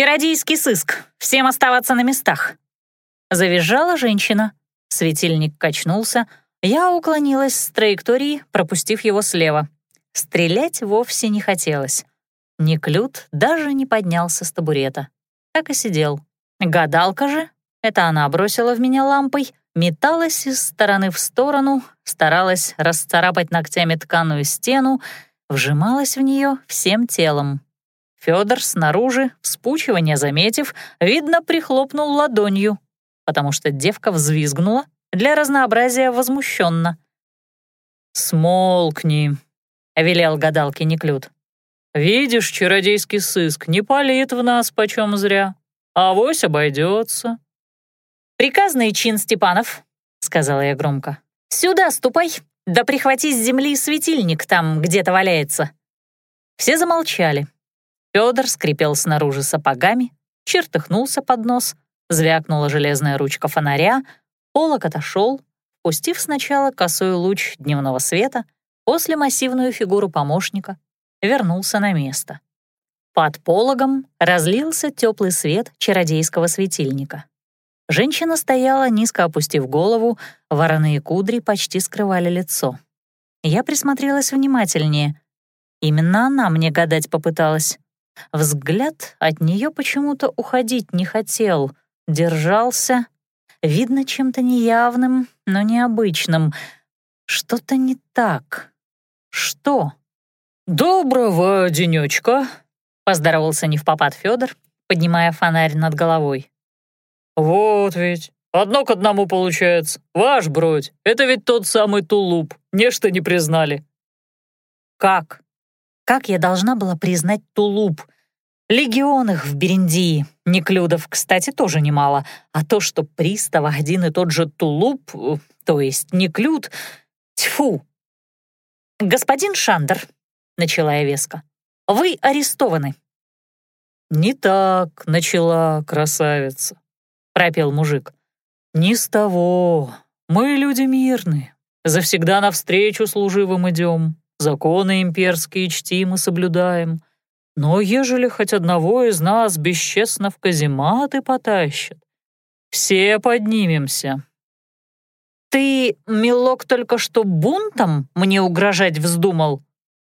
«Чародейский сыск! Всем оставаться на местах!» Завизжала женщина. Светильник качнулся. Я уклонилась с траектории, пропустив его слева. Стрелять вовсе не хотелось. Неклюд даже не поднялся с табурета. Так и сидел. Гадалка же, это она бросила в меня лампой, металась из стороны в сторону, старалась расцарапать ногтями тканую стену, вжималась в нее всем телом. Федор снаружи, вспучивание заметив, видно, прихлопнул ладонью, потому что девка взвизгнула, для разнообразия возмущенно. «Смолкни», — велел гадалке Неклюд. «Видишь, чародейский сыск не палит в нас почем зря. Авось обойдется». «Приказный чин, Степанов», — сказала я громко. «Сюда ступай, да прихвати с земли светильник, там где-то валяется». Все замолчали. Федор скрипел снаружи сапогами, чертыхнулся под нос, звякнула железная ручка фонаря, полок отошел, пустив сначала косой луч дневного света, после массивную фигуру помощника, вернулся на место. Под пологом разлился теплый свет чародейского светильника. Женщина стояла, низко опустив голову, вороные кудри почти скрывали лицо. Я присмотрелась внимательнее. Именно она мне гадать попыталась. Взгляд от нее почему-то уходить не хотел, держался, видно, чем-то неявным, но необычным. Что-то не так. Что? «Доброго денечка», — поздоровался невпопад Федор, поднимая фонарь над головой. «Вот ведь, одно к одному получается. Ваш бродь, это ведь тот самый тулуп, нечто не признали». «Как? Как я должна была признать тулуп? Легион их в Берендии, Неклюдов, кстати, тоже немало, а то, что пристава один и тот же тулуп, то есть Неклюд, тьфу!» «Господин Шандер», — начала я веско, — «вы арестованы». «Не так начала красавица», — пропел мужик. «Не с того. Мы люди мирные. Завсегда навстречу служивым идем, законы имперские чтим и соблюдаем. Но ежели хоть одного из нас бесчестно в казематы потащат, все поднимемся». «Ты, милок, только что бунтом мне угрожать вздумал?»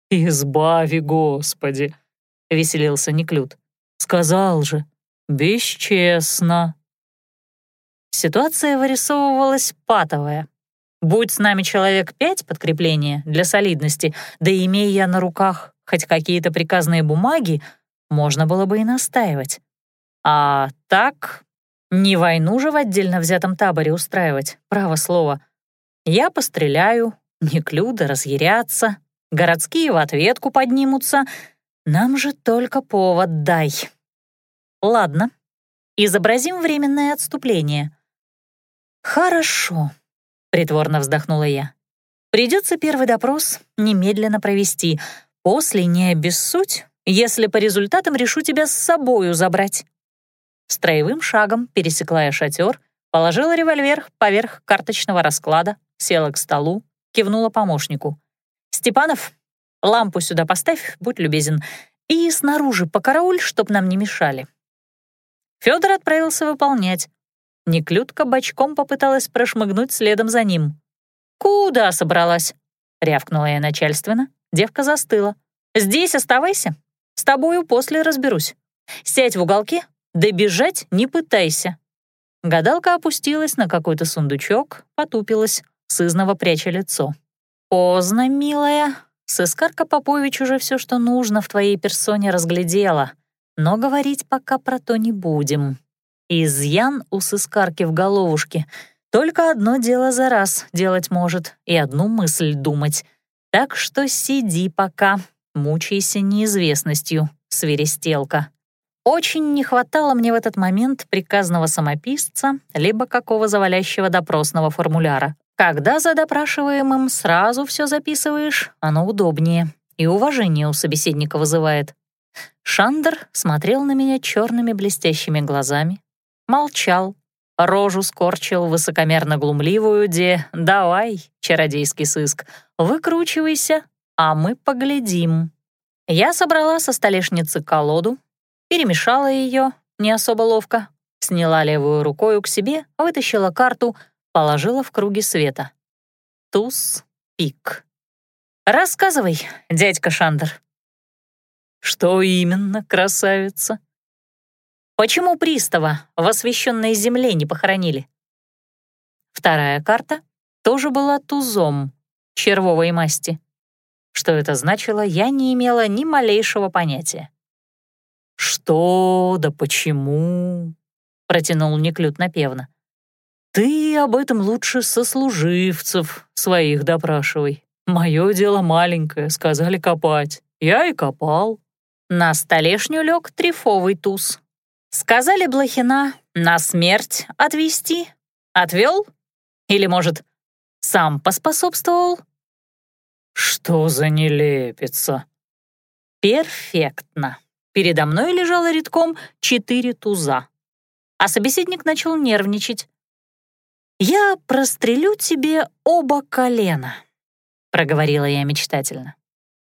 «Избави, Господи!» — веселился Неклюд. «Сказал же, бесчестно». Ситуация вырисовывалась патовая. Будь с нами человек пять подкрепления для солидности, да имея я на руках хоть какие-то приказные бумаги, можно было бы и настаивать. А так, не войну же в отдельно взятом таборе устраивать, право слово. Я постреляю, Неклюда разъярятся, городские в ответку поднимутся. Нам же только повод дай. Ладно, изобразим временное отступление. «Хорошо», — притворно вздохнула я. «Придется первый допрос немедленно провести. После не обессудь, если по результатам решу тебя с собою забрать». Строевым шагом пересекла я шатер, положила револьвер поверх карточного расклада, села к столу, кивнула помощнику. «Степанов, лампу сюда поставь, будь любезен, и снаружи покарауль, чтоб нам не мешали». Федор отправился выполнять, Неклюдка бочком попыталась прошмыгнуть следом за ним. «Куда собралась?» — рявкнула я начальственно. Девка застыла. «Здесь оставайся. С тобою после разберусь. Сядь в уголке, да бежать не пытайся». Гадалка опустилась на какой-то сундучок, потупилась, сызново пряча лицо. «Поздно, милая. Сыскарка Попович уже все, что нужно в твоей персоне разглядела, но говорить пока про то не будем». Изъян у сыскарки в головушке. Только одно дело за раз делать может и одну мысль думать. Так что сиди пока, мучайся неизвестностью, свиристелка. Очень не хватало мне в этот момент приказного самописца либо какого завалящего допросного формуляра. Когда за допрашиваемым сразу все записываешь, оно удобнее и уважение у собеседника вызывает. Шандер смотрел на меня черными блестящими глазами, молчал, рожу скорчил высокомерно-глумливую, де «давай, чародейский сыск, выкручивайся, а мы поглядим». Я собрала со столешницы колоду, перемешала ее, не особо ловко, сняла левую рукою к себе, вытащила карту, положила в круги света. Туз, пик. «Рассказывай, дядька Шандер». «Что именно, красавица?» «Почему пристава в освященной земле не похоронили?» Вторая карта тоже была тузом червовой масти. Что это значило, я не имела ни малейшего понятия. «Что да почему?» — протянул Неклют напевно. «Ты об этом лучше сослуживцев своих допрашивай. Мое дело маленькое, сказали копать. Я и копал». На столешню лег трифовый туз. Сказали Блохина на смерть отвести. Отвел? Или, может, сам поспособствовал? Что за нелепица? Перфектно. Передо мной лежало редком четыре туза. А собеседник начал нервничать. «Я прострелю тебе оба колена», — проговорила я мечтательно.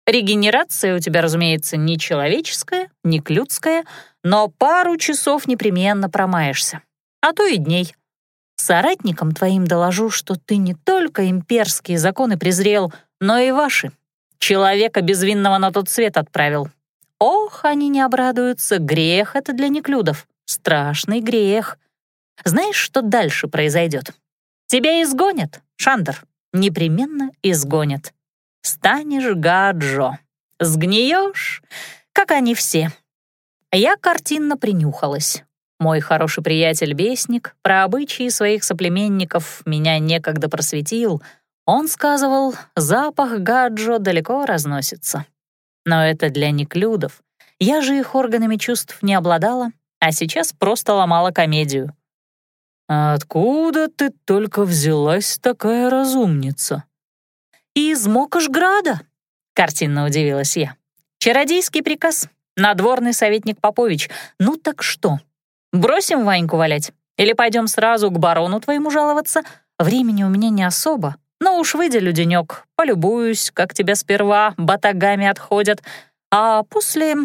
«Регенерация у тебя, разумеется, не человеческая, не клюдская, но пару часов непременно промаешься, а то и дней. Соратникам твоим доложу, что ты не только имперские законы презрел, но и ваши. Человека безвинного на тот свет отправил, Ох, они не обрадуются, грех это для неклюдов, страшный грех. Знаешь, что дальше произойдет? Тебя изгонят, Шандер, непременно изгонят. Станешь гаджо, сгниешь, как они все. Я картинно принюхалась. Мой хороший приятель-бесник про обычаи своих соплеменников меня некогда просветил. Он сказывал, запах гаджо далеко разносится. Но это для неклюдов. Я же их органами чувств не обладала, а сейчас просто ломала комедию. «Откуда ты только взялась такая разумница?» «Из Мокошграда», — картинно удивилась я. «Чародейский приказ. Надворный советник Попович. Ну так что? Бросим Ваньку валять? Или пойдем сразу к барону твоему жаловаться? Времени у меня не особо, ну уж выделю денек, полюбуюсь, как тебя сперва батагами отходят, а после...»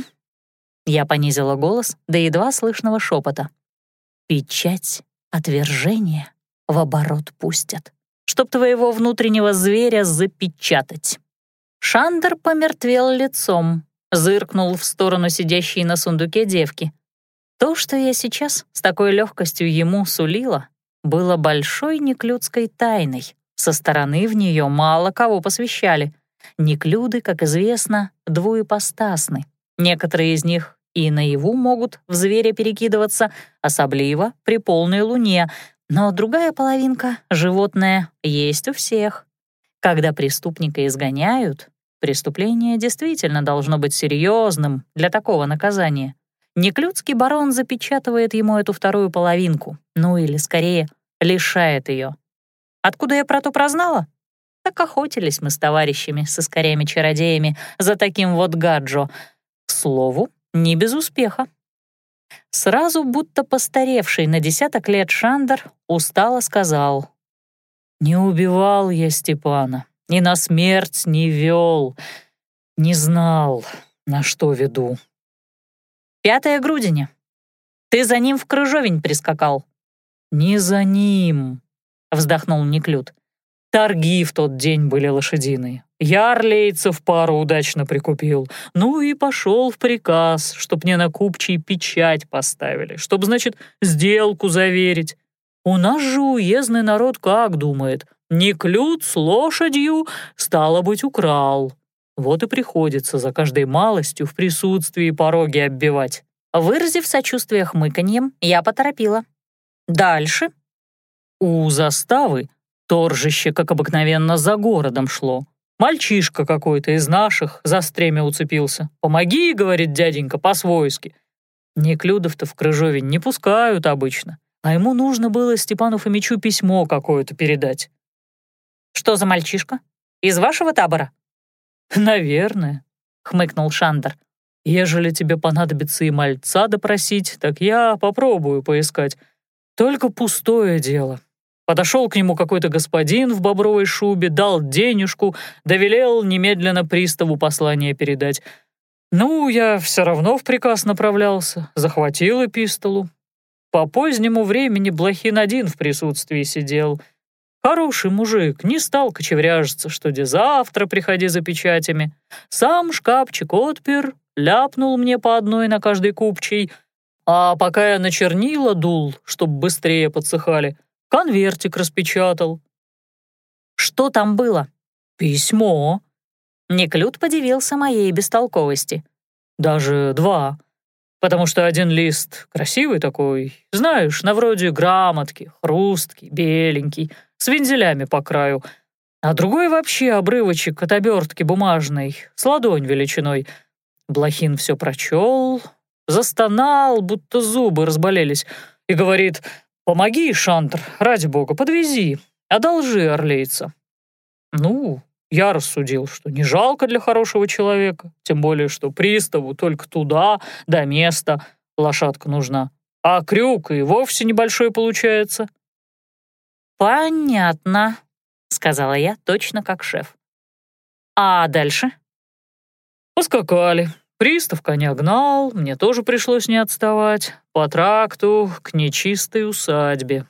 Я понизила голос до едва слышного шепота. «Печать отвержения в оборот пустят, чтоб твоего внутреннего зверя запечатать». Шандер помертвел лицом, зыркнул в сторону сидящей на сундуке девки. То, что я сейчас с такой легкостью ему сулила, было большой неклюдской тайной. Со стороны в нее мало кого посвящали. Неклюды, как известно, двуепостасны. Некоторые из них и наяву могут в зверя перекидываться, особливо при полной луне, но другая половинка, животное, есть у всех. Когда преступника изгоняют, преступление действительно должно быть серьезным для такого наказания. Неклюдский барон запечатывает ему эту вторую половинку, ну или, скорее, лишает ее. Откуда я про то прознала? Так охотились мы с товарищами, с искорями-чародеями, за таким вот гаджо. К слову, не без успеха. Сразу будто постаревший на десяток лет Шандер устало сказал. «Не убивал я Степана, и на смерть не вел, не знал, на что веду». «Пятая грудиня. Ты за ним в Крыжовень прискакал». «Не за ним», вздохнул Неклюд. Торги в тот день были лошадиные. Я орлейцев пару удачно прикупил. Ну и пошел в приказ, чтоб мне на купчий печать поставили, чтоб, значит, сделку заверить. У нас же уездный народ как думает? Неклюд с лошадью, стало быть, украл. Вот и приходится за каждой малостью в присутствии пороги оббивать. Выразив сочувствие хмыканьем, я поторопила. «Дальше?» У заставы торжище, как обыкновенно, за городом шло. Мальчишка какой-то из наших за стремя уцепился. «Помоги», — говорит дяденька, по-свойски. Неклюдов-то в Крыжове не пускают обычно, а ему нужно было Степану Фомичу письмо какое-то передать. «Что за мальчишка? Из вашего табора?» «Наверное», — хмыкнул Шандер. «Ежели тебе понадобится и мальца допросить, так я попробую поискать. Только пустое дело. Подошел к нему какой-то господин в бобровой шубе, дал денежку, довелел немедленно приставу послание передать. Ну, я все равно в приказ направлялся, захватил эпистолу. По позднему времени Блохин один в присутствии сидел. Хороший мужик, не стал кочевряжиться, что где завтра приходи за печатями. Сам шкафчик отпер, ляпнул мне по одной на каждый купчий, а пока я на чернила дул, чтоб быстрее подсыхали, конвертик распечатал. Что там было? Письмо. Неклюд подивился моей бестолковости. Даже два. Потому что один лист красивый такой, знаешь, на вроде грамотки, хрусткий, беленький, с вензелями по краю, а другой вообще обрывочек от обертки бумажной, с ладонь величиной. Блохин все прочел, застонал, будто зубы разболелись, и говорит, «Помоги, Шантр, ради бога, подвези, одолжи орлейца». Ну, я рассудил, что не жалко для хорошего человека, тем более, что приставу только туда, до места лошадка нужна, а крюк и вовсе небольшой получается. «Понятно», — сказала я точно как шеф. «А дальше?» Поскакали. Пристав коня гнал, мне тоже пришлось не отставать. По тракту к нечистой усадьбе.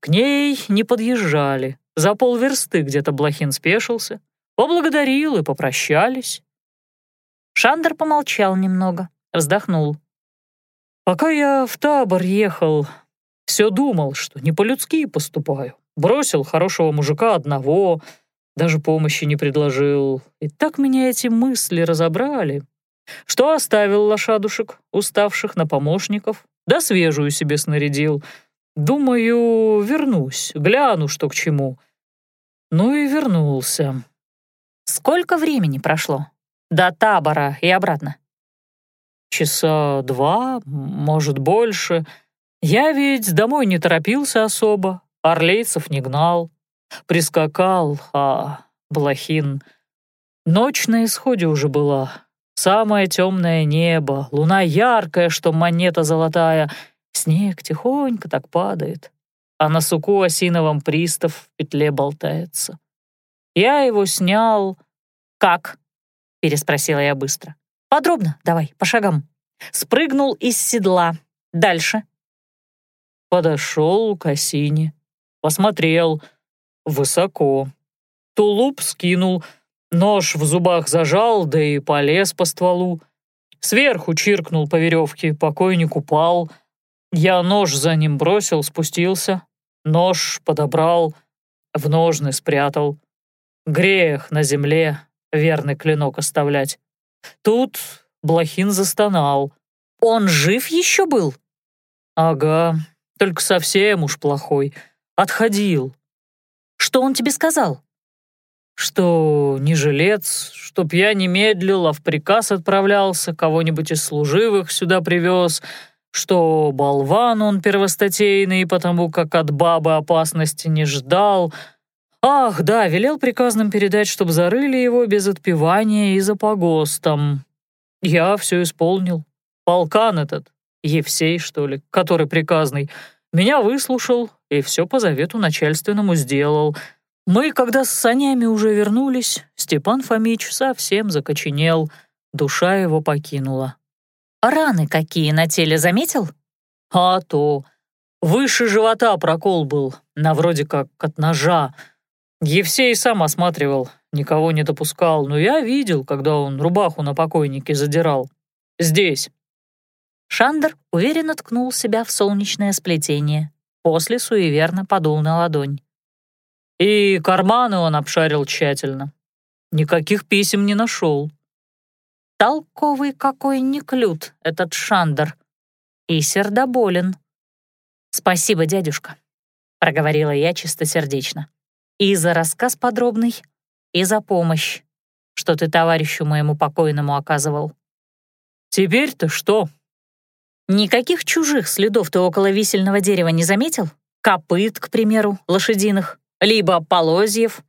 К ней не подъезжали. За полверсты где-то Блохин спешился, поблагодарил и попрощались. Шандер помолчал немного, вздохнул. «Пока я в табор ехал, все думал, что не по-людски поступаю. Бросил хорошего мужика одного, даже помощи не предложил. И так меня эти мысли разобрали, что оставил лошадушек, уставших на помощников, да свежую себе снарядил. Думаю, вернусь, гляну, что к чему. Ну и вернулся. Сколько времени прошло? До табора и обратно? Часа два, может, больше. Я ведь домой не торопился особо, орлейцев не гнал. Прискакал, а Блохин... Ночь на исходе уже была. Самое темное небо, луна яркая, что монета золотая. Снег тихонько так падает а на суку осиновом пристав в петле болтается. Я его снял. «Как?» — переспросила я быстро. «Подробно, давай, по шагам». Спрыгнул из седла. Дальше. Подошел к осине. Посмотрел. Высоко. Тулуп скинул. Нож в зубах зажал, да и полез по стволу. Сверху чиркнул по веревке, покойник упал — я нож за ним бросил, спустился, нож подобрал, в ножны спрятал. Грех на земле верный клинок оставлять. Тут Блохин застонал. «Он жив еще был?» «Ага, только совсем уж плохой. Отходил». «Что он тебе сказал?» «Что не жилец, чтоб я не медлил, а в приказ отправлялся, кого-нибудь из служивых сюда привез, что болван он первостатейный, потому как от бабы опасности не ждал. Ах, да, велел приказным передать, чтоб зарыли его без отпевания и за погостом. Я все исполнил. Полкан этот, Евсей, что ли, который приказный, меня выслушал и все по завету начальственному сделал. Мы, когда с санями уже вернулись, Степан Фомич совсем закоченел, душа его покинула. Раны какие на теле заметил? А то. Выше живота прокол был, на вроде как от ножа. Евсей сам осматривал, никого не допускал, но я видел, когда он рубаху на покойнике задирал. Здесь. Шандер уверенно ткнул себя в солнечное сплетение, после суеверно подул на ладонь. И карманы он обшарил тщательно. Никаких писем не нашел. Толковый какой неклюд этот Шандер. И сердоболен. «Спасибо, дядюшка», — проговорила я чистосердечно. «И за рассказ подробный, и за помощь, что ты товарищу моему покойному оказывал». «Теперь-то что?» «Никаких чужих следов ты около висельного дерева не заметил? Копыт, к примеру, лошадиных, либо полозьев?»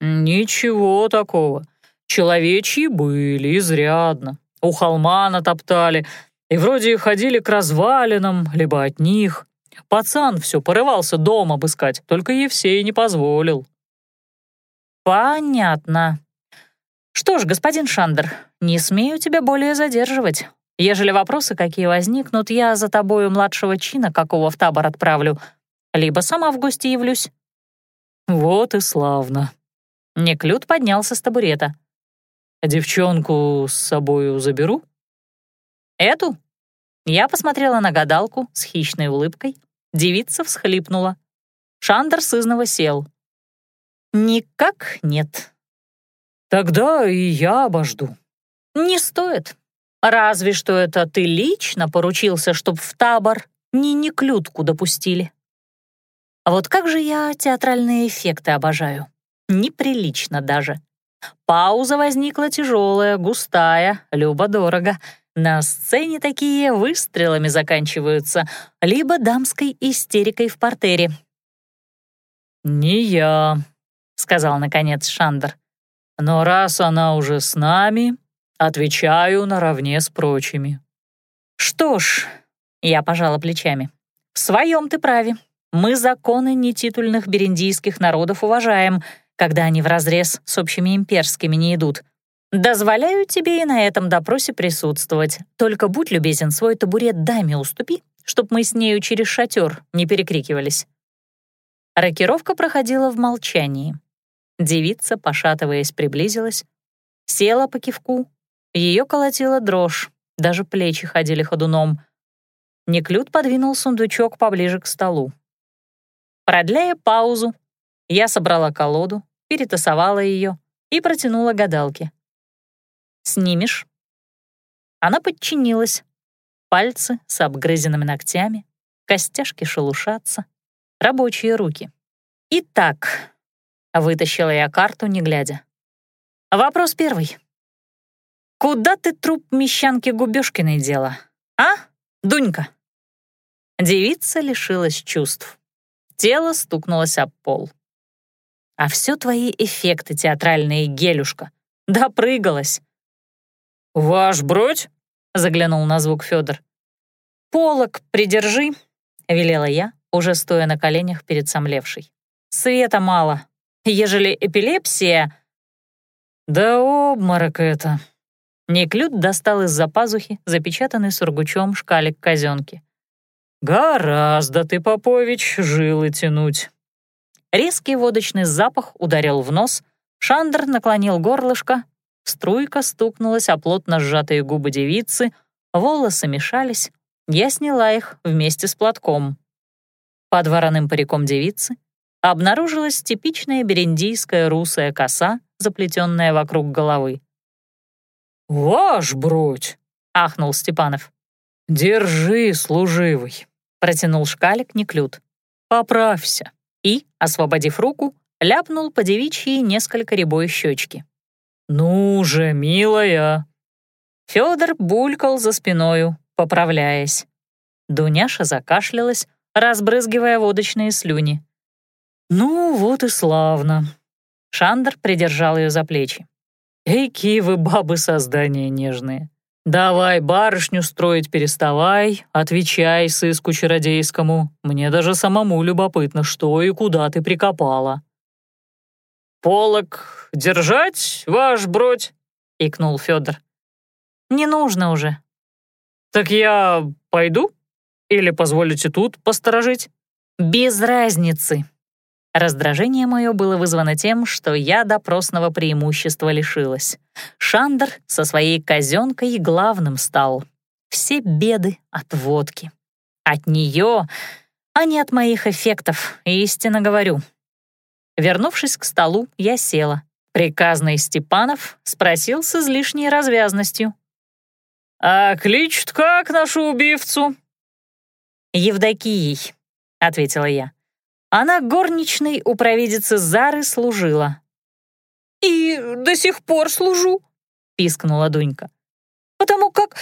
«Ничего такого. Человечьи были, изрядно. У холма натоптали, и вроде ходили к развалинам, либо от них. Пацан все порывался дом обыскать, только Евсей не позволил. Понятно. «Что ж, господин Шандер, не смею тебя более задерживать. Ежели вопросы какие возникнут, я за тобою младшего чина какого в табор отправлю, либо сама в гости явлюсь». «Вот и славно». Неклюд поднялся с табурета. «Девчонку с собою заберу?» «Эту?» Я посмотрела на гадалку с хищной улыбкой. Девица всхлипнула. Шандер сызново сел. «Никак нет». «Тогда и я обожду». «Не стоит. Разве что это ты лично поручился, чтоб в табор ни неклютку допустили». А вот как же я театральные эффекты обожаю. Неприлично даже. Пауза возникла тяжелая, густая, любо-дорого. На сцене такие выстрелами заканчиваются, либо дамской истерикой в портере. «Не я», — сказал наконец Шандер. «Но раз она уже с нами, отвечаю наравне с прочими». «Что ж», — я пожала плечами, — «в своем ты праве. Мы законы нетитульных бериндийских народов уважаем, когда они вразрез с общими имперскими не идут. Дозволяю тебе и на этом допросе присутствовать. Только будь любезен, свой табурет даме уступи, чтоб мы с нею через шатер не перекрикивались». Рокировка проходила в молчании. Девица, пошатываясь, приблизилась, села по кивку. Ее колотила дрожь, даже плечи ходили ходуном. Неклюд подвинул сундучок поближе к столу. Продляя паузу, я собрала колоду, перетасовала ее и протянула гадалке. «Снимешь?» Она подчинилась. Пальцы с обгрызенными ногтями, костяшки шелушатся, рабочие руки. «Итак», — вытащила я карту, не глядя. «Вопрос первый. Куда ты труп мещанки Губёшкиной дела, а, Дунька?» Девица лишилась чувств. Тело стукнулось об пол. «А все твои эффекты театральные, гелюшка. Допрыгалась. «Ваш бродь?» — заглянул на звук Федор. «Полок придержи», — велела я, уже стоя на коленях перед сомлевшей. «Света мало. Ежели эпилепсия...» «Да обморок это!» Неклюд достал из-за пазухи запечатанный сургучом шкалик казенки. «Гораздо ты, Попович, жилы тянуть». Резкий водочный запах ударил в нос, Шандр наклонил горлышко, Струйка стукнулась о плотно сжатые губы девицы, волосы мешались. Я сняла их вместе с платком. Под вороным париком девицы обнаружилась типичная бериндийская русая коса, заплетенная вокруг головы. «Ваш бродь!» — ахнул Степанов. «Держи, служивый!» — протянул шкалик Неклюд. «Поправься!» И, освободив руку, ляпнул по девичьи несколько рябой щечки. «Ну же, милая!» Фёдор булькал за спиною, поправляясь. Дуняша закашлялась, разбрызгивая водочные слюни. «Ну, вот и славно!» Шандер придержал ее за плечи. «Эки вы, бабы, создания нежные! Давай барышню строить переставай, отвечай сыску чародейскому. Мне даже самому любопытно, что и куда ты прикопала». «Полок держать, ваш бродь?» — икнул Федор. «Не нужно уже». «Так я пойду? Или позволите тут посторожить?» «Без разницы». Раздражение мое было вызвано тем, что я допросного преимущества лишилась. Шандер со своей казенкой главным стал. Все беды от водки. От нее, а не от моих эффектов, истинно говорю. Вернувшись к столу, я села. Приказный Степанов спросил с излишней развязностью. «А кличут как нашу убивцу?» «Евдокией», — ответила я. Она горничной у провидицы Зары служила. «И до сих пор служу», — пискнула Дунька. «Потому как,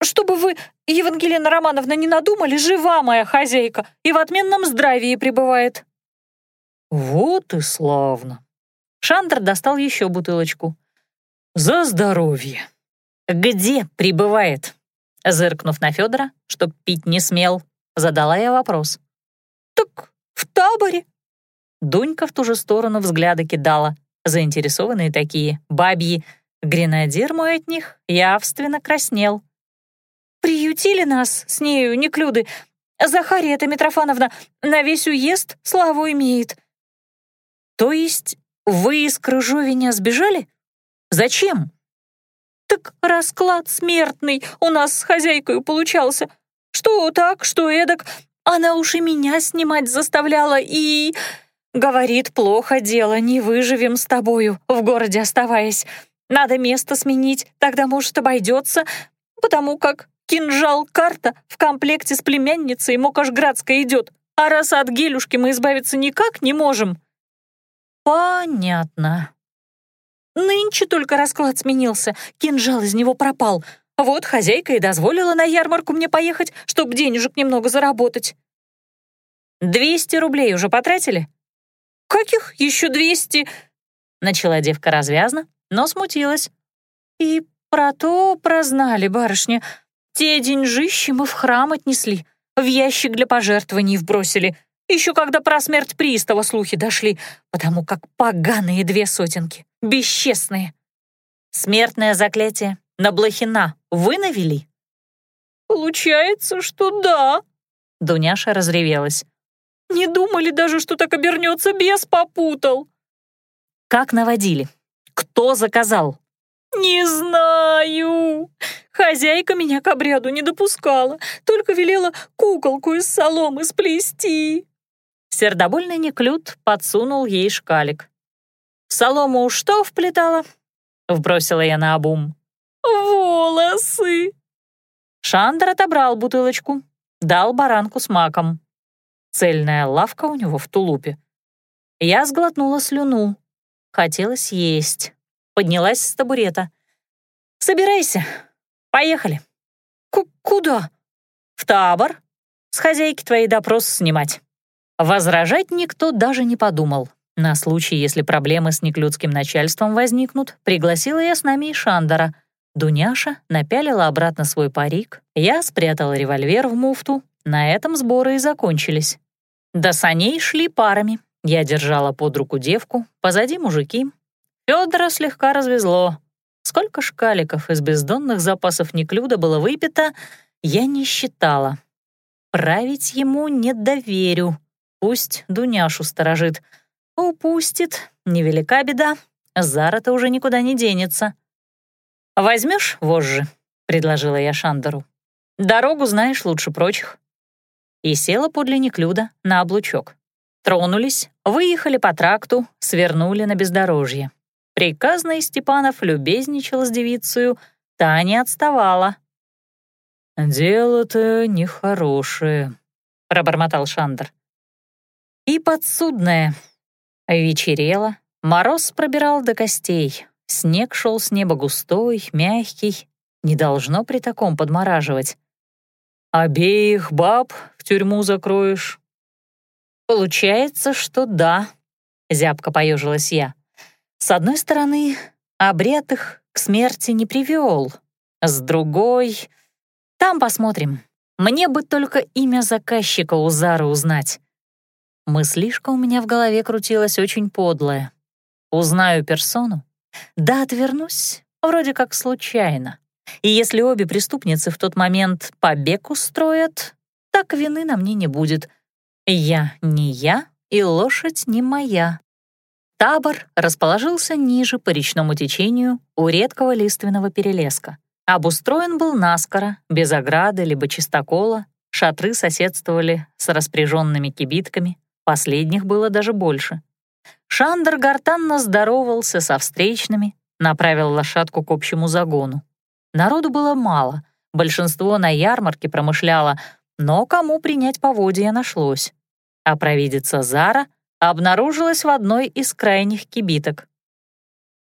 чтобы вы, Евангелина Романовна, не надумали, жива моя хозяйка и в отменном здравии пребывает». «Вот и славно!» Шандр достал еще бутылочку. «За здоровье!» «Где прибывает?» Зыркнув на Федора, чтоб пить не смел, задала я вопрос. «Так в таборе». Дунька в ту же сторону взгляды кидала, заинтересованные такие, бабьи. Гренадер мой от них явственно краснел. «Приютили нас с нею, Неклюды. Захария-то Митрофановна на весь уезд славу имеет». «То есть вы из Крыжовиня сбежали? Зачем?» «Так расклад смертный у нас с хозяйкой получался. Что так, что эдак. Она уж и меня снимать заставляла и...» «Говорит, плохо дело, не выживем с тобою, в городе оставаясь. Надо место сменить, тогда, может, обойдется, потому как кинжал-карта в комплекте с племянницей Мокошградской идет, а раз от гелюшки мы избавиться никак не можем». «Понятно». Нынче только расклад сменился, кинжал из него пропал. Вот хозяйка и дозволила на ярмарку мне поехать, чтобы денежек немного заработать. «Двести рублей уже потратили?» «Каких еще двести?» Начала девка развязно, но смутилась. «И про то прознали, барышня. Те деньжищи мы в храм отнесли, в ящик для пожертвований вбросили, еще когда про смерть пристава слухи дошли, потому как поганые две сотенки, бесчестные». «Смертное заклятие на Блохина вы навели?» «Получается, что да», — Дуняша разревелась. «Не думали даже, что так обернется, бес попутал». «Как наводили? Кто заказал?» «Не знаю. Хозяйка меня к обряду не допускала, только велела куколку из соломы сплести». Сердобольный Неклюд подсунул ей шкалик. «Солому что вплетала?» — вбросила я на обум. «Волосы!» Шандр отобрал бутылочку, дал баранку с маком. Цельная лавка у него в тулупе. Я сглотнула слюну. Хотелось есть. Поднялась с табурета. «Собирайся. Поехали». К «Куда?» «В табор. С хозяйки твоей допрос снимать». Возражать никто даже не подумал. На случай, если проблемы с неклюдским начальством возникнут, пригласила я с нами и Шандора. Дуняша напялила обратно свой парик, я спрятала револьвер в муфту. На этом сборы и закончились. До саней шли парами. Я держала под руку девку, позади мужики, Федора слегка развезло. Сколько шкаликов из бездонных запасов Неклюда было выпито, я не считала. Править ему не доверю. Пусть Дуняшу сторожит. Упустит, невелика беда. Зара-то уже никуда не денется. «Возьмешь вожжи?» — предложила я Шандору. «Дорогу знаешь лучше прочих». И села подле Неклюда на облучок. Тронулись, выехали по тракту, свернули на бездорожье. Приказный Степанов любезничал с девицею, та не отставала. «Дело-то нехорошее», — пробормотал Шандр. «И подсудное». Вечерело, мороз пробирал до костей, снег шел с неба густой, мягкий, не должно при таком подмораживать. «Обеих баб в тюрьму закроешь?» «Получается, что да», — зябко поежилась я. С одной стороны, обряд их к смерти не привел, с другой... Там посмотрим. Мне бы только имя заказчика у Зары узнать. Мыслишка у меня в голове крутилась очень подлая. Узнаю персону, да отвернусь, вроде как случайно. И если обе преступницы в тот момент побег устроят, так вины на мне не будет. Я не я, и лошадь не моя. Табор расположился ниже по речному течению у редкого лиственного перелеска. Обустроен был наскоро, без ограды либо чистокола, шатры соседствовали с распряженными кибитками, последних было даже больше. Шандер гортанно здоровался со встречными, направил лошадку к общему загону. Народу было мало, большинство на ярмарке промышляло, но кому принять поводья нашлось. А провидица Зара — обнаружилась в одной из крайних кибиток.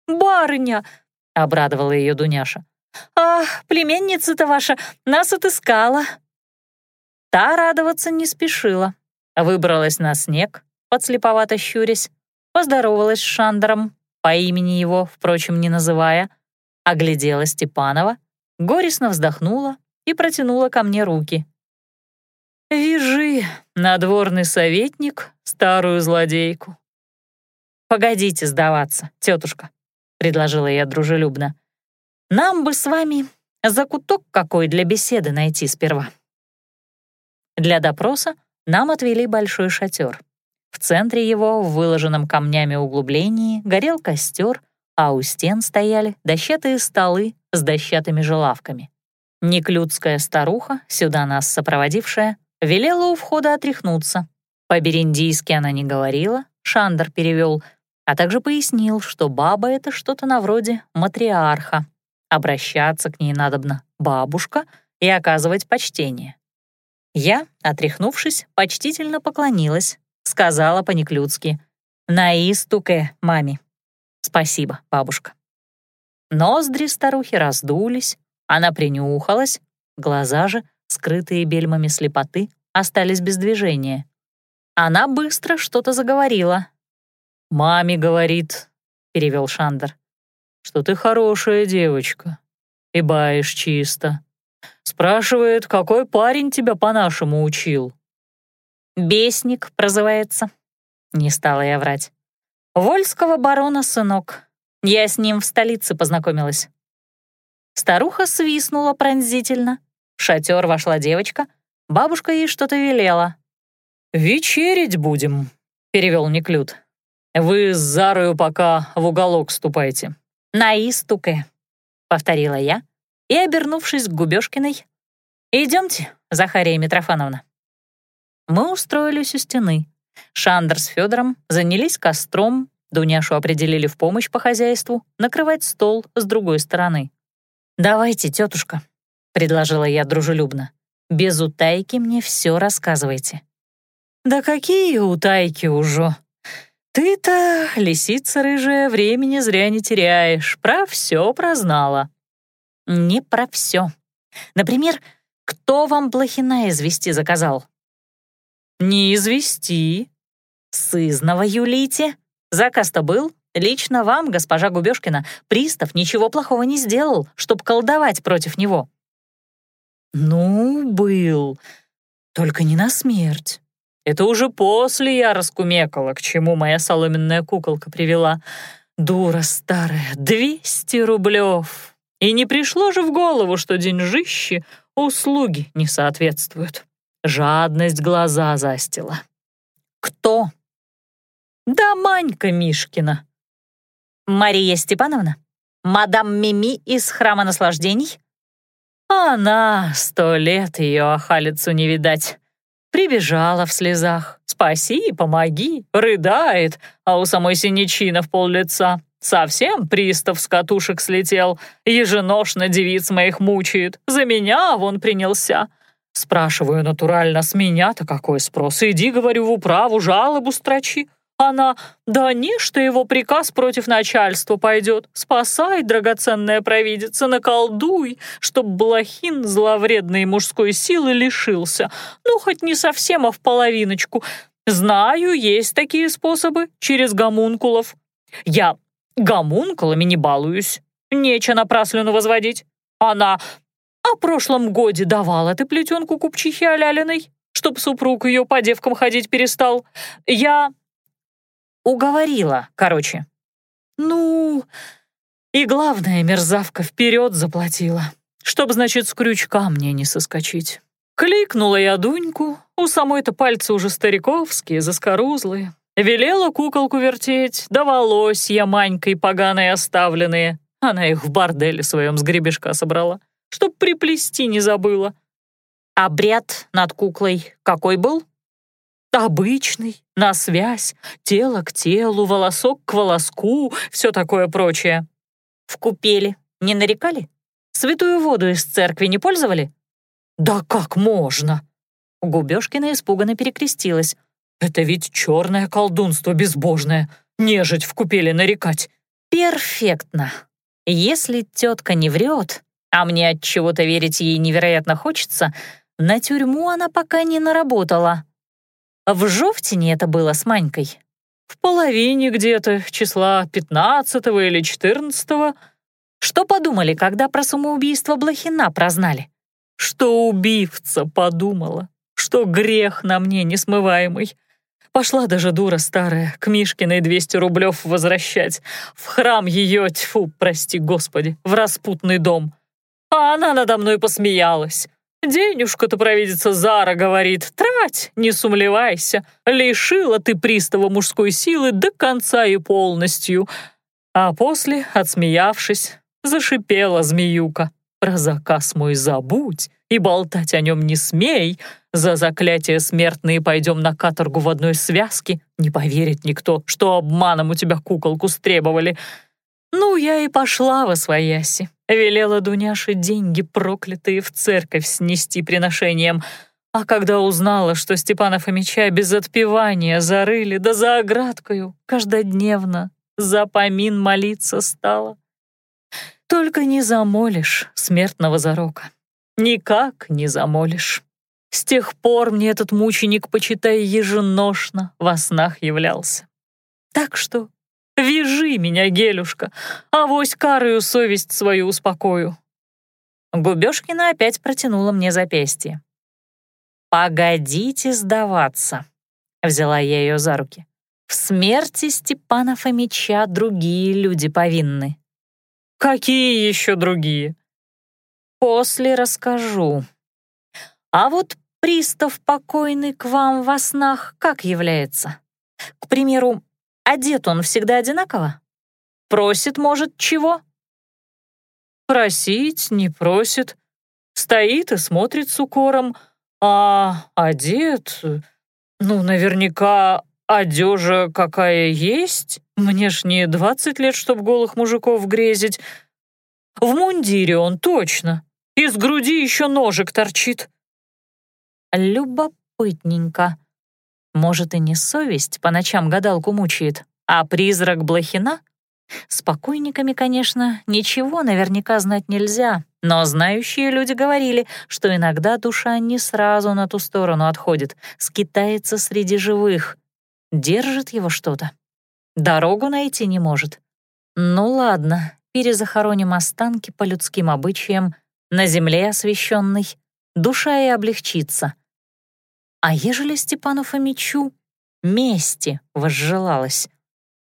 «Барыня!» — обрадовала ее Дуняша. «Ах, племенница-то ваша нас отыскала!» Та радоваться не спешила. Выбралась на снег, подслеповато щурясь, поздоровалась с Шандером, по имени его, впрочем, не называя, оглядела Степанова, горестно вздохнула и протянула ко мне руки. «Вяжи, надворный советник, старую злодейку». «Погодите сдаваться, тетушка». — предложила я дружелюбно. «Нам бы с вами закуток какой для беседы найти сперва». Для допроса нам отвели большой шатер. В центре его, в выложенном камнями углублении, горел костер, а у стен стояли дощатые столы с дощатыми же лавками. Неклюдская старуха, сюда нас сопроводившая, велела у входа отряхнуться. По-бериндийски она не говорила, Шандер перевел, а также пояснил, что баба — это что-то на вроде матриарха. Обращаться к ней надобно бабушка и оказывать почтение. Я, отряхнувшись, почтительно поклонилась, сказала по-неклюдски «Наистуке, маме». «Спасибо, бабушка». Ноздри старухи раздулись, она принюхалась, глаза же, скрытые бельмами слепоты, остались без движения. Она быстро что-то заговорила. «Маме говорит», — перевел Шандер, «что ты хорошая девочка и баешь чисто. Спрашивает, какой парень тебя по-нашему учил?» «Бесник» прозывается. Не стала я врать. «Вольского барона сынок. Я с ним в столице познакомилась». Старуха свистнула пронзительно. В шатер вошла девочка. Бабушка ей что-то велела. «Вечерить будем», — перевел Неклюд. «Вы с Зарою пока в уголок ступайте». «На истуке», — повторила я и, обернувшись к Губёшкиной, «Идемте, Захария Митрофановна». Мы устроились у стены. Шандер с Федором занялись костром, Дуняшу определили в помощь по хозяйству, накрывать стол с другой стороны. «Давайте, тетушка», — предложила я дружелюбно. «Без утайки мне все рассказывайте». «Да какие утайки уже? Ты-то, лисица рыжая, времени зря не теряешь, про все прознала». «Не про все. Например, кто вам Блохина извести заказал?» «Не извести». «Сызнова юлите. Заказ-то был. Лично вам, госпожа Губёшкина, пристав ничего плохого не сделал, чтоб колдовать против него». «Ну, был. Только не на смерть. Это уже после я раскумекала, к чему моя соломенная куколка привела. Дура старая, двести рублев. И не пришло же в голову, что деньжищи услуги не соответствуют. Жадность глаза застила. Кто? Да Манька Мишкина. Мария Степановна? Мадам Мими из Храма Наслаждений? Она, сто лет ее охалицу не видать. Прибежала в слезах. «Спаси, помоги!» Рыдает, а у самой синячина в пол лица. Совсем пристав с катушек слетел. Еженошно девиц моих мучает. За меня вон принялся. Спрашиваю натурально, с меня-то какой спрос? Иди, говорю, в управу, жалобу строчи. Она, да не, что его приказ против начальства пойдет. Спасай, драгоценная провидица, наколдуй, чтоб Блохин зловредной мужской силы лишился. Ну, хоть не совсем, а в половиночку. Знаю, есть такие способы, через гомункулов. Я гомункулами не балуюсь. Нече напраслину возводить. Она о прошлом годе давала ты плетенку купчихи Алялиной, чтоб супруг ее по девкам ходить перестал. Я Уговорила, короче. Ну, и главное, мерзавка вперед заплатила, чтоб, значит, с крючка мне не соскочить. Кликнула я Дуньку, у самой-то пальцы уже стариковские, заскорузлые. Велела куколку вертеть, да волосья манькой поганой оставленные. Она их в борделе своем с гребешка собрала, чтоб приплести не забыла. Обряд над куклой какой был? Обычный, на связь, тело к телу, волосок к волоску, все такое прочее. В купели не нарекали? Святую воду из церкви не пользовали? Да как можно? Губёшкина испуганно перекрестилась. Это ведь черное колдунство безбожное, нежить в купели нарекать. Перфектно. Если тетка не врет, а мне от чего-то верить ей невероятно хочется, на тюрьму она пока не наработала. В Жовтине это было с Манькой. В половине где-то, числа 15 или 14 Что подумали, когда про самоубийство Блохина прознали? Что убивца подумала, что грех на мне несмываемый. Пошла даже дура старая к Мишкиной 200 рублев возвращать. В храм ее, тьфу, прости господи, в распутный дом. А она надо мной посмеялась. «Денюшка-то провидица Зара говорит, трать, не сумлевайся, лишила ты пристава мужской силы до конца и полностью». А после, отсмеявшись, зашипела змеюка. «Про заказ мой забудь и болтать о нем не смей. За заклятие смертные пойдем на каторгу в одной связке. Не поверит никто, что обманом у тебя куколку стребовали. Ну, я и пошла во свояси. Велела Дуняше деньги проклятые в церковь снести приношением. А когда узнала, что Степана Фомича без отпевания зарыли, да за оградкою каждодневно за помин молиться стала. Только не замолишь смертного зарока. Никак не замолишь. С тех пор мне этот мученик, почитай, еженошно во снах являлся. Так что вяжи меня, Гелюшка, авось карою совесть свою успокою». Губёшкина опять протянула мне запястье. «Погодите сдаваться», — взяла я ее за руки. «В смерти Степана Фомича другие люди повинны». «Какие еще другие?» «После расскажу. А вот пристав покойный к вам во снах как является? К примеру, одет он всегда одинаково? Просит, может, чего?» «Просить не просит. Стоит и смотрит с укором, а одет... Ну, наверняка одежа какая есть. Мне ж не двадцать лет, чтоб голых мужиков грезить. В мундире он точно. Из груди еще ножик торчит. Любопытненько. Может, и не совесть по ночам гадалку мучает, а призрак Блохина? С покойниками, конечно, ничего наверняка знать нельзя, но знающие люди говорили, что иногда душа не сразу на ту сторону отходит, скитается среди живых. Держит его что-то. Дорогу найти не может. Ну ладно, перезахороним останки по людским обычаям, на земле освященной, душа и облегчится. А ежели Степану Фомичу мести возжелалось?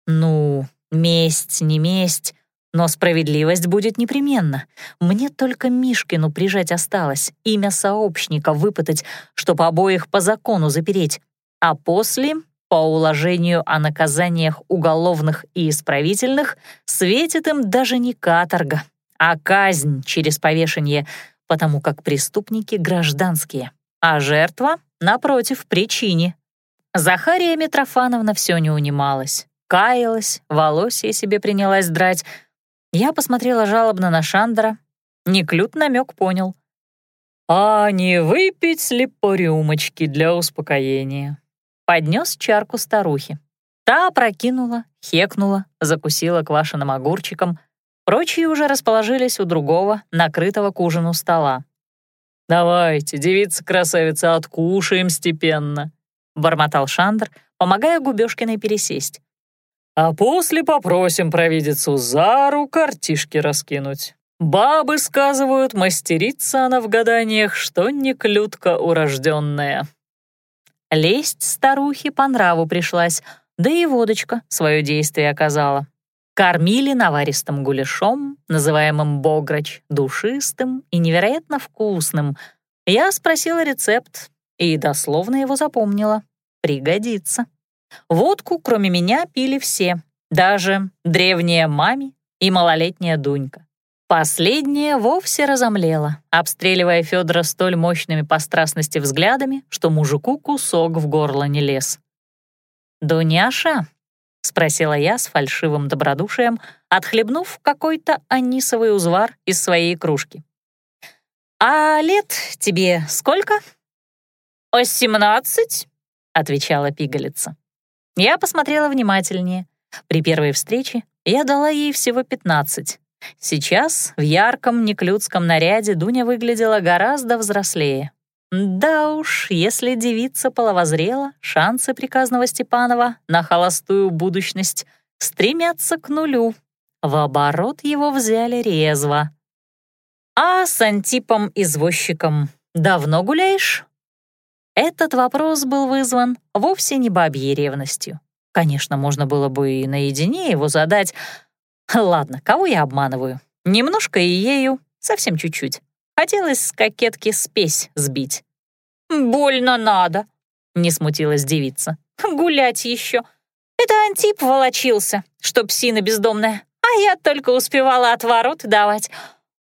Ну, месть, не месть, но справедливость будет непременно. Мне только Мишкину прижать осталось, имя сообщника выпытать, чтоб обоих по закону запереть, а после, по уложению о наказаниях уголовных и исправительных, светит им даже не каторга, а казнь через повешение, потому как преступники гражданские, а жертва Напротив, причине. Захария Митрофановна все не унималась. Каялась, волосья себе принялась драть. Я посмотрела жалобно на Шандра. Неклюд намек понял. «А не выпить ли по рюмочке для успокоения?» Поднес чарку старухи. Та опрокинула, хекнула, закусила квашеным огурчиком. Прочие уже расположились у другого, накрытого к ужину стола. «Давайте, девица-красавица, откушаем степенно», — бормотал Шандр, помогая Губёшкиной пересесть. «А после попросим провидицу Зару картишки раскинуть. Бабы сказывают, мастерица она в гаданиях, что не клютка урожденная». Лесть старухе по нраву пришлась, да и водочка свое действие оказала. Кормили наваристым гуляшом, называемым бограч, душистым и невероятно вкусным. Я спросила рецепт и дословно его запомнила. Пригодится. Водку, кроме меня, пили все, даже древняя маме и малолетняя Дунька. Последняя вовсе разомлела, обстреливая Федора столь мощными по страстности взглядами, что мужику кусок в горло не лез. «Дуняша, — спросила я с фальшивым добродушием, отхлебнув какой-то анисовый узвар из своей кружки. «А лет тебе сколько?» «Восемнадцать», — отвечала пигалица. Я посмотрела внимательнее. При первой встрече я дала ей всего пятнадцать. Сейчас в ярком неклюдском наряде Дуня выглядела гораздо взрослее. Да уж, если девица половозрела, шансы приказного Степанова на холостую будущность стремятся к нулю. В оборот его взяли резво. «А с Антипом-извозчиком давно гуляешь?» Этот вопрос был вызван вовсе не бабьей ревностью. Конечно, можно было бы и наедине его задать. Ладно, кого я обманываю? Немножко и ею, совсем чуть-чуть. Хотелось с кокетки спесь сбить. «Больно надо», — не смутилась девица. «Гулять еще. Это Антип волочился, что псина бездомная, а я только успевала отворот давать.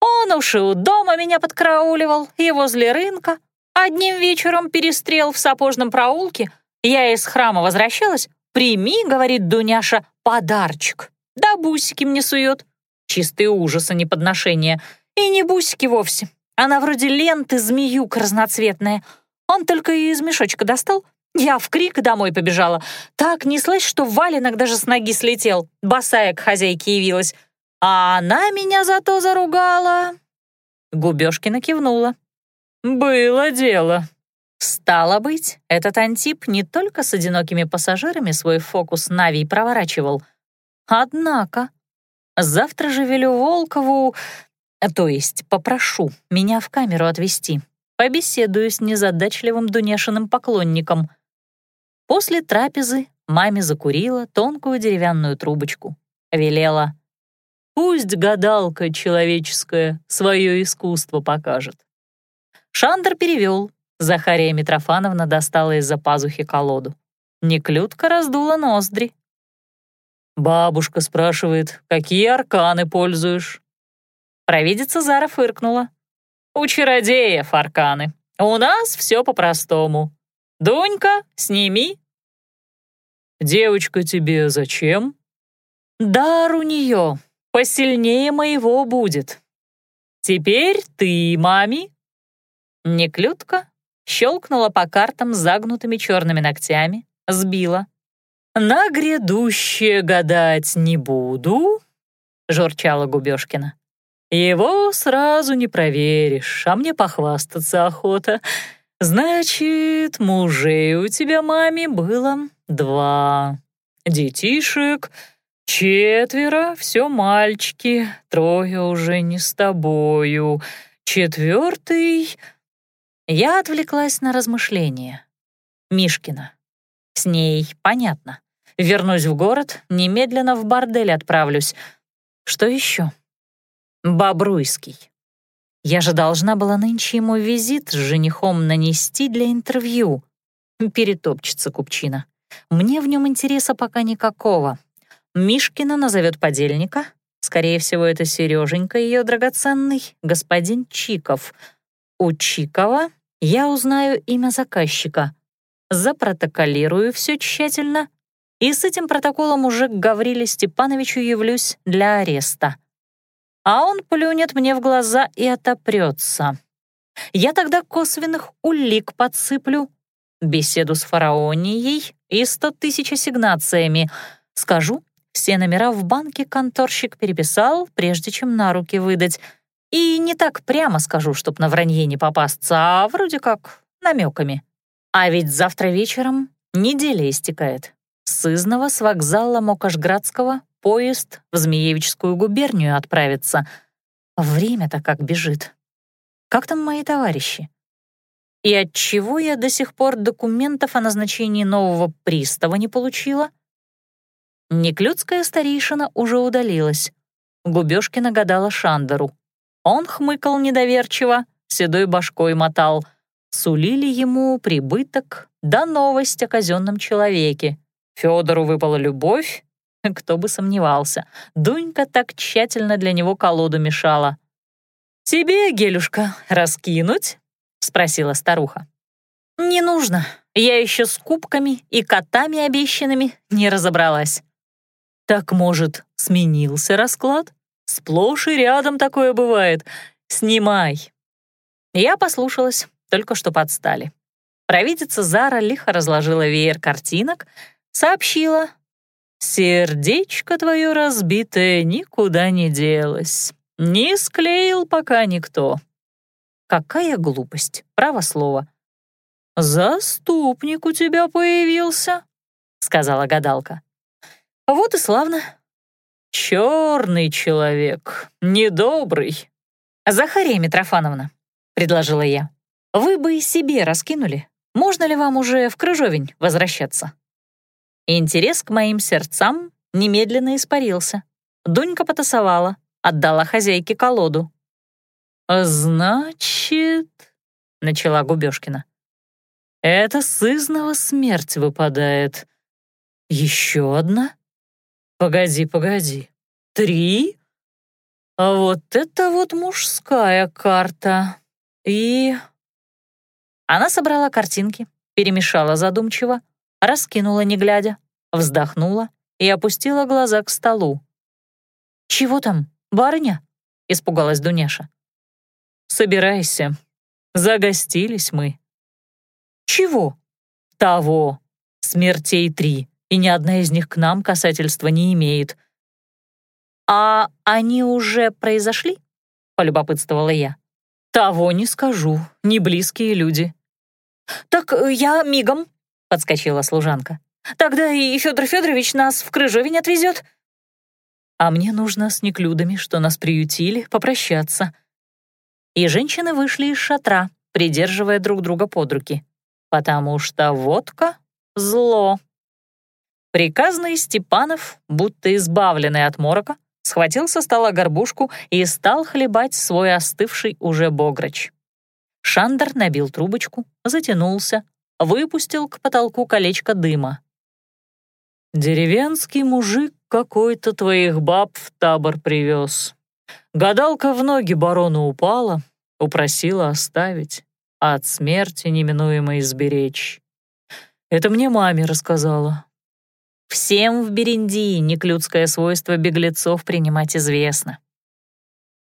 Он уж и у дома меня подкрауливал, и возле рынка. Одним вечером перестрел в сапожном проулке. Я из храма возвращалась. «Прими, — говорит Дуняша, — подарчик. Да бусики мне сует. Чистый ужас, а не подношение. И не бусики вовсе. Она вроде ленты змеюк разноцветная. Он только из мешочка достал. Я в крик домой побежала. Так неслась, что валенок даже с ноги слетел. Босая к хозяйке явилась. А она меня зато заругала. Губёшкина кивнула. «Было дело». Стало быть, этот Антип не только с одинокими пассажирами свой фокус Навий проворачивал. Однако, завтра же велю Волкову, то есть попрошу меня в камеру отвезти. Побеседую с незадачливым Дуняшиным поклонником. После трапезы маме закурила тонкую деревянную трубочку. Велела. «Пусть гадалка человеческая свое искусство покажет». Шандер перевел. Захария Митрофановна достала из-за пазухи колоду. Неклюдка раздула ноздри. «Бабушка спрашивает, какие арканы пользуешь?» Провидица Зара фыркнула. «У чародеев арканы. У нас все по-простому. Дунька, сними». «Девочка тебе зачем?» «Дар у нее посильнее моего будет. Теперь ты, мами, Неклюдка щелкнула по картам загнутыми черными ногтями, сбила. «На грядущее гадать не буду», — журчала Губёшкина. «Его сразу не проверишь, а мне похвастаться охота. Значит, мужей у тебя, маме, было два. Детишек четверо, все мальчики, трое уже не с тобою. Четвертый я отвлеклась на размышления. Мишкина. С ней понятно. Вернусь в город, немедленно в бордель отправлюсь. Что еще? Бобруйский. Я же должна была нынче ему визит с женихом нанести для интервью. Перетопчется купчина. Мне в нем интереса пока никакого. Мишкина назовет подельника. Скорее всего, это Сереженька, ее драгоценный, господин Чиков. У Чикова я узнаю имя заказчика, запротоколирую все тщательно и с этим протоколом уже к Гавриле Степановичу явлюсь для ареста. А он плюнет мне в глаза и отопрется. Я тогда косвенных улик подсыплю, беседу с фараонией и сто тысяч ассигнациями. Скажу, все номера в банке конторщик переписал, прежде чем на руки выдать — и не так прямо скажу, чтоб на вранье не попасться, а вроде как намеками. А ведь завтра вечером неделя истекает. Сызнова с вокзала Мокошградского поезд в Змеевичскую губернию отправится. Время-то как бежит. Как там мои товарищи? И отчего я до сих пор документов о назначении нового пристава не получила? Неклюдская старейшина уже удалилась. Губёшкина гадала Шандеру. Он хмыкал недоверчиво, седой башкой мотал. Сулили ему прибыток да новость о казенном человеке. Федору выпала любовь, кто бы сомневался. Дунька так тщательно для него колоду мешала. «Тебе, Гелюшка, раскинуть?» — спросила старуха. «Не нужно. Я еще с кубками и котами обещанными не разобралась». «Так, может, сменился расклад?» Сплошь и рядом такое бывает. Снимай». Я послушалась, только что подстали. Провидица Зара лихо разложила веер картинок, сообщила. «Сердечко твое разбитое никуда не делось. Не склеил пока никто». Какая глупость, право слово. «Заступник у тебя появился», — сказала гадалка. «Вот и славно. «Черный человек, недобрый». «Захария Митрофановна», — предложила я, «вы бы и себе раскинули. можно ли вам уже в Крыжовень возвращаться?» Интерес к моим сердцам немедленно испарился. Дунька потасовала, отдала хозяйке колоду. «Значит...» — начала Губёшкина. «Это сызнова смерть выпадает. Еще одна? Погоди, погоди. Три? А вот это вот мужская карта. И...» Она собрала картинки, перемешала задумчиво, раскинула не глядя, вздохнула и опустила глаза к столу. «Чего там, барыня?» — испугалась Дуняша. «Собирайся. Загостились мы». «Чего?» «Того. Смертей три, и ни одна из них к нам касательства не имеет». «А они уже произошли?» — полюбопытствовала я. «Того не скажу, не близкие люди». «Так я мигом», — подскочила служанка. «Тогда и Федор Федорович нас в Крыжовень отвезет». «А мне нужно с неклюдами, что нас приютили, попрощаться». И женщины вышли из шатра, придерживая друг друга под руки. Потому что водка — зло. Приказный Степанов, будто избавленный от морока, схватил со стола горбушку и стал хлебать свой остывший уже бограч. Шандер набил трубочку, затянулся, выпустил к потолку колечко дыма. «Деревенский мужик какой-то твоих баб в табор привез. Гадалка в ноги барону упала, упросила оставить, а от смерти неминуемо изберечь. Это мне маме рассказала. Всем в Берендии неклюдское свойство беглецов принимать известно.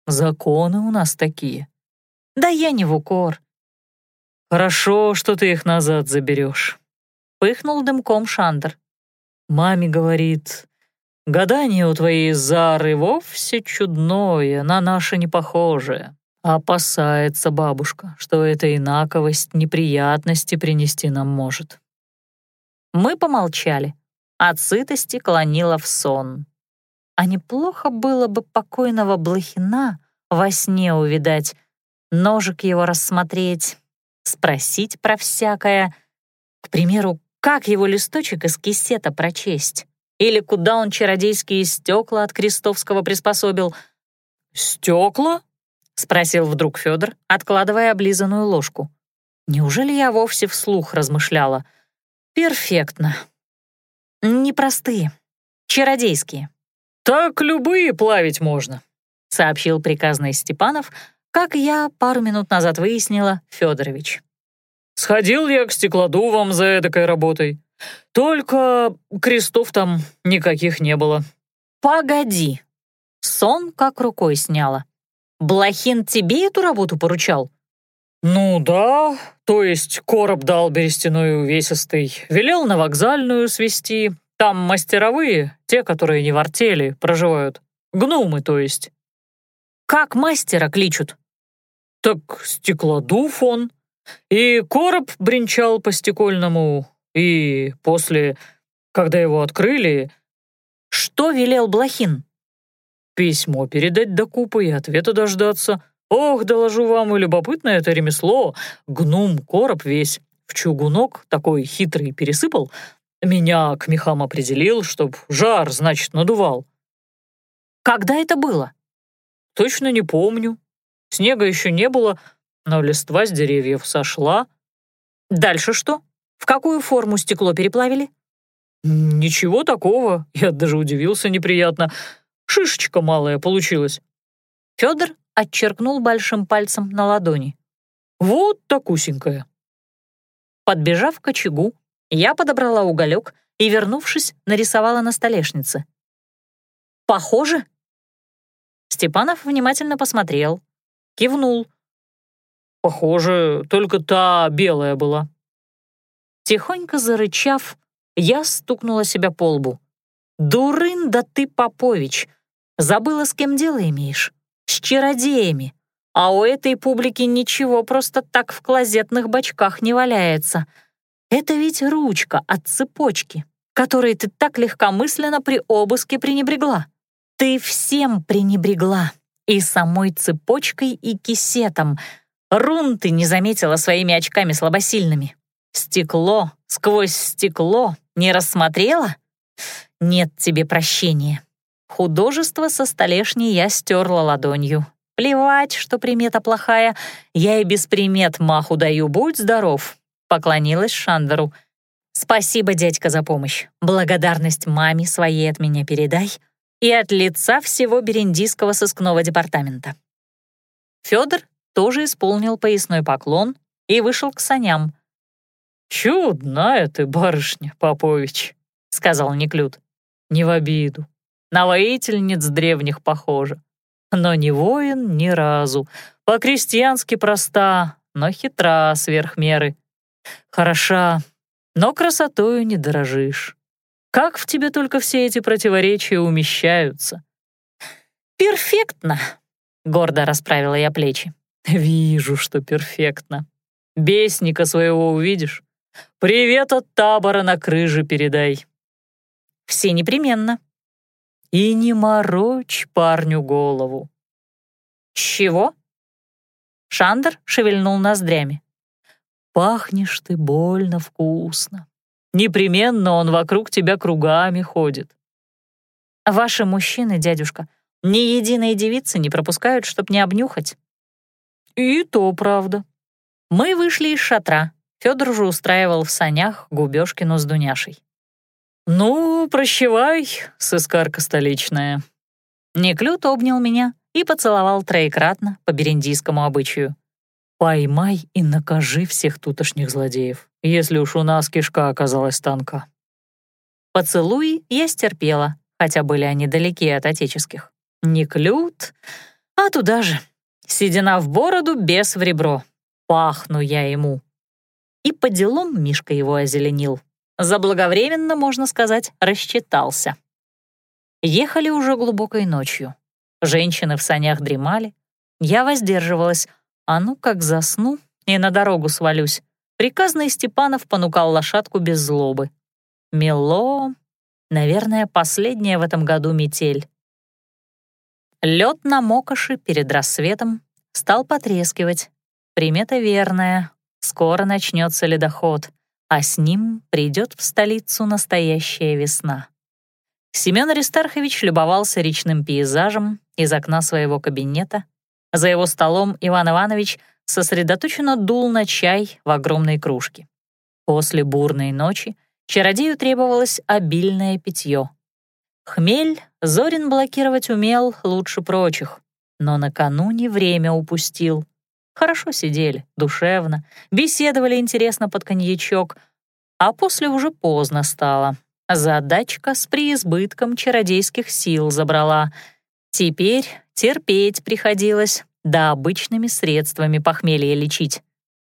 Законы у нас такие. Да я не в укор. Хорошо, что ты их назад заберешь. Пыхнул дымком Шандер. Маме говорит, гадание у твоей Зары вовсе чудное, на наше не похожее. Опасается бабушка, что эта инаковость неприятности принести нам может. Мы помолчали. От сытости клонила в сон. А неплохо было бы покойного Блохина во сне увидать, ножик его рассмотреть, спросить про всякое. К примеру, как его листочек из кисета прочесть? Или куда он чародейские стекла от Крестовского приспособил? «Стекла?» — спросил вдруг Федор, откладывая облизанную ложку. «Неужели я вовсе вслух размышляла? Перфектно. Непростые, чародейские». «Так любые плавить можно», — сообщил приказный Степанов, как я пару минут назад выяснила, Федорович. «Сходил я к стеклодувам за эдакой работой. Только крестов там никаких не было». «Погоди!» Сон как рукой сняла. «Блохин тебе эту работу поручал?» «Ну да, то есть короб дал берестяной увесистый, велел на вокзальную свести. Там мастеровые, те, которые не в артели, проживают. Гномы, то есть». «Как мастера кличут?» Так стеклодув он. И короб бренчал по стекольному, и после, когда его открыли... Что велел Блохин? Письмо передать до купа и ответа дождаться. Ох, доложу вам, и любопытное это ремесло. Гнум-короб весь в чугунок такой хитрый пересыпал. Меня к мехам определил, чтоб жар, значит, надувал. Когда это было? Точно не помню. Снега еще не было, но листва с деревьев сошла. Дальше что? В какую форму стекло переплавили? Ничего такого, я даже удивился неприятно. Шишечка малая получилась. Федор отчеркнул большим пальцем на ладони. Вот такусенькая. Подбежав к очагу, я подобрала уголек и, вернувшись, нарисовала на столешнице. «Похоже?» Степанов внимательно посмотрел, кивнул. «Похоже, только та белая была». Тихонько зарычав, я стукнула себя по лбу. «Дурын да ты, Попович! Забыла, с кем дело имеешь? С чародеями. А у этой публики ничего просто так в клозетных бачках не валяется. Это ведь ручка от цепочки, которой ты так легкомысленно при обыске пренебрегла. Ты всем пренебрегла и самой цепочкой и кисетом. Рун ты не заметила своими очками слабосильными. Стекло сквозь стекло не рассмотрела? Нет тебе прощения. Художество со столешней я стерла ладонью. Плевать, что примета плохая, я и без примет маху даю, будь здоров. Поклонилась Шандеру. Спасибо, дядька, за помощь. Благодарность маме своей от меня передай и от лица всего Берендийского сыскного департамента. Федор тоже исполнил поясной поклон и вышел к саням. «Чудная ты, барышня, Попович», — сказал Неклюд. «Не в обиду. На воительниц древних похожа. Но не воин ни разу. По-крестьянски проста, но хитра сверх меры. Хороша, но красотою не дорожишь. Как в тебе только все эти противоречия умещаются?» «Перфектно», — гордо расправила я плечи. «Вижу, что перфектно. Бесника своего увидишь? Привет от табора на крыже передай». «Все непременно», и не морочь парню голову. «Чего?» Шандер шевельнул ноздрями. «Пахнешь ты больно вкусно. Непременно он вокруг тебя кругами ходит». «Ваши мужчины, дядюшка, ни единой девицы не пропускают, чтоб не обнюхать». «И то правда». Мы вышли из шатра. Федор же устраивал в санях Губёшкину с Дуняшей. «Ну, прощавай, сыскарка столичная». Неклют обнял меня и поцеловал троекратно по берендийскому обычаю. «Поймай и накажи всех тутошних злодеев, если уж у нас кишка оказалась танка». Поцелуи я стерпела, хотя были они далеки от отеческих. Неклют, а туда же. Седина в бороду, без в ребро. Пахну я ему. И по делам Мишка его озеленил. Заблаговременно, можно сказать, рассчитался. Ехали уже глубокой ночью. Женщины в санях дремали. Я воздерживалась. А ну как засну и на дорогу свалюсь. Приказный Степанов понукал лошадку без злобы. Мело, наверное, последняя в этом году метель. Лед на Мокоши перед рассветом стал потрескивать. Примета верная. Скоро начнется ледоход а с ним придет в столицу настоящая весна. Семен Аристархович любовался речным пейзажем из окна своего кабинета. За его столом Иван Иванович сосредоточенно дул на чай в огромной кружке. После бурной ночи чародею требовалось обильное питье. Хмель Зорин блокировать умел лучше прочих, но накануне время упустил. Хорошо сидели, душевно, беседовали интересно под коньячок, а после уже поздно стало. Задачка с преизбытком чародейских сил забрала. Теперь терпеть приходилось, да обычными средствами похмелье лечить.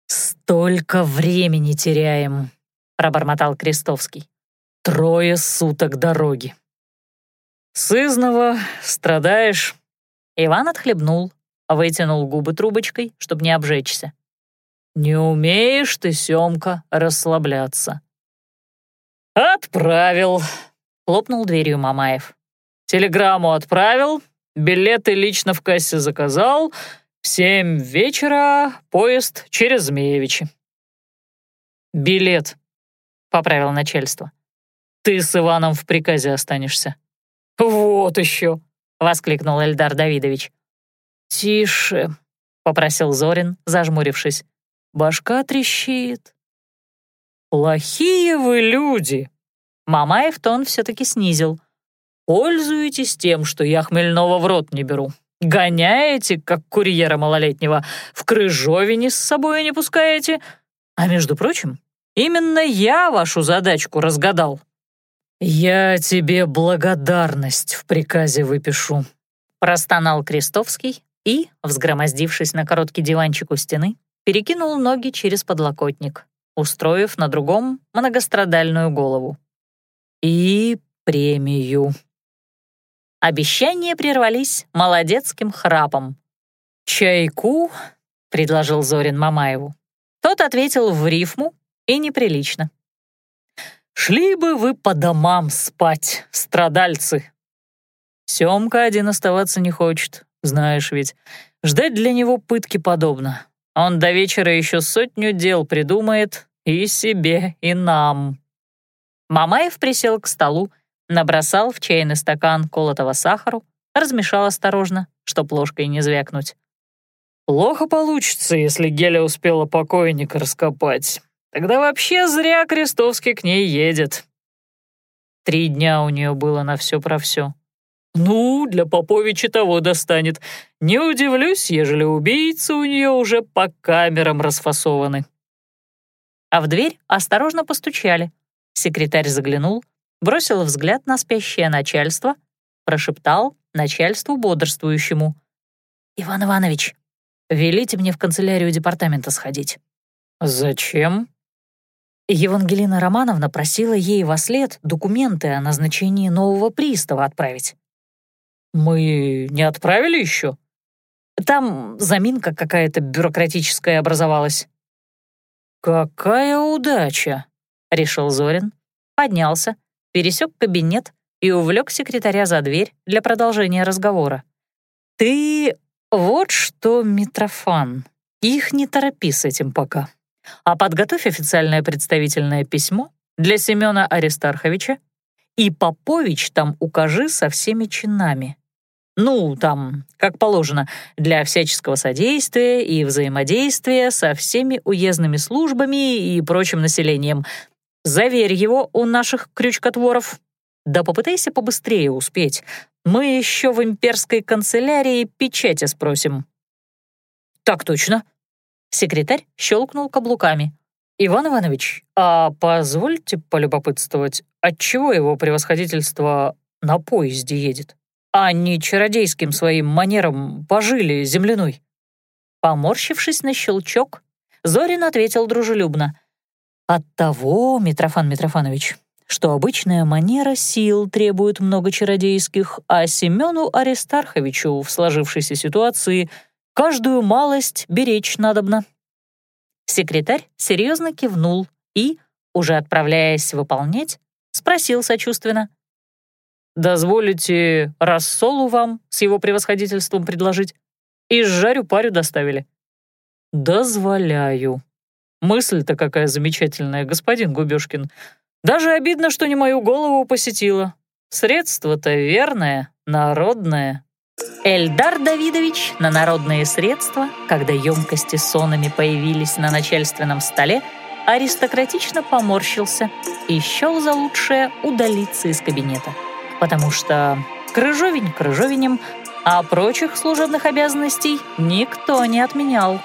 «Столько времени теряем», — пробормотал Крестовский. «Трое суток дороги». «Сызнова, страдаешь?» Иван отхлебнул, вытянул губы трубочкой, чтобы не обжечься. «Не умеешь ты, Сёмка, расслабляться». «Отправил», — хлопнул дверью Мамаев. «Телеграмму отправил, билеты лично в кассе заказал, в семь вечера поезд через Змеевичи». «Билет», — поправил начальство. «Ты с Иваном в приказе останешься». «Вот еще», — воскликнул Эльдар Давидович. «Тише», — попросил Зорин, зажмурившись. «Башка трещит». «Плохие вы люди!» Мамаев тон все-таки снизил. «Пользуетесь тем, что я хмельного в рот не беру. Гоняете, как курьера малолетнего, в Крыжовине с собой не пускаете. А между прочим, именно я вашу задачку разгадал». «Я тебе благодарность в приказе выпишу», — простонал Крестовский, и, взгромоздившись на короткий диванчик у стены, перекинул ноги через подлокотник, устроив на другом многострадальную голову. «И премию». Обещания прервались молодецким храпом. «Чайку?» — предложил Зорин Мамаеву. Тот ответил в рифму и неприлично. «Шли бы вы по домам спать, страдальцы!» Семка один оставаться не хочет, знаешь ведь, ждать для него пытки подобно. Он до вечера еще сотню дел придумает И себе, и нам». Мамаев присел к столу, набросал в чайный стакан колотого сахару, размешал осторожно, чтоб ложкой не звякнуть. «Плохо получится, если Геля успела покойника раскопать. Тогда вообще зря Крестовский к ней едет». Три дня у нее было на все про все. Ну, для Поповича того достанет. Не удивлюсь, ежели убийцы у нее уже по камерам расфасованы. А в дверь осторожно постучали. Секретарь заглянул, бросил взгляд на спящее начальство, прошептал начальству бодрствующему. «Иван Иванович, велите мне в канцелярию департамента сходить». «Зачем?» Евангелина Романовна просила ей во след документы о назначении нового пристава отправить. «Мы не отправили еще?» «Там заминка какая-то бюрократическая образовалась». «Какая удача!» — решил Зорин, поднялся, пересек кабинет и увлек секретаря за дверь для продолжения разговора. «Ты вот что, Митрофан, их не торопи с этим пока, а подготовь официальное представительное письмо для Семена Аристарховича и Попович там укажи со всеми чинами. Ну, там, как положено, для всяческого содействия и взаимодействия со всеми уездными службами и прочим населением. Заверь его у наших крючкотворов. Да попытайся побыстрее успеть. Мы еще в имперской канцелярии печати спросим». «Так точно». Секретарь щелкнул каблуками. «Иван Иванович, а позвольте полюбопытствовать, отчего его превосходительство на поезде едет?» а не чародейским своим манером пожили земляной». Поморщившись на щелчок, Зорин ответил дружелюбно. «От того, Митрофан Митрофанович, что обычная манера сил требует много чародейских, а Семену Аристарховичу в сложившейся ситуации каждую малость беречь надобно». Секретарь серьезно кивнул и, уже отправляясь выполнять, спросил сочувственно. Дозволите рассолу вам с его превосходительством предложить? И жарю парю доставили». «Дозволяю. Мысль-то какая замечательная, господин Губёшкин. Даже обидно, что не мою голову посетила. Средство-то верное, народное». Эльдар Давидович на народные средства, когда емкости с сонами появились на начальственном столе, аристократично поморщился и счел за лучшее удалиться из кабинета потому что крыжовень крыжовенем, а прочих служебных обязанностей никто не отменял.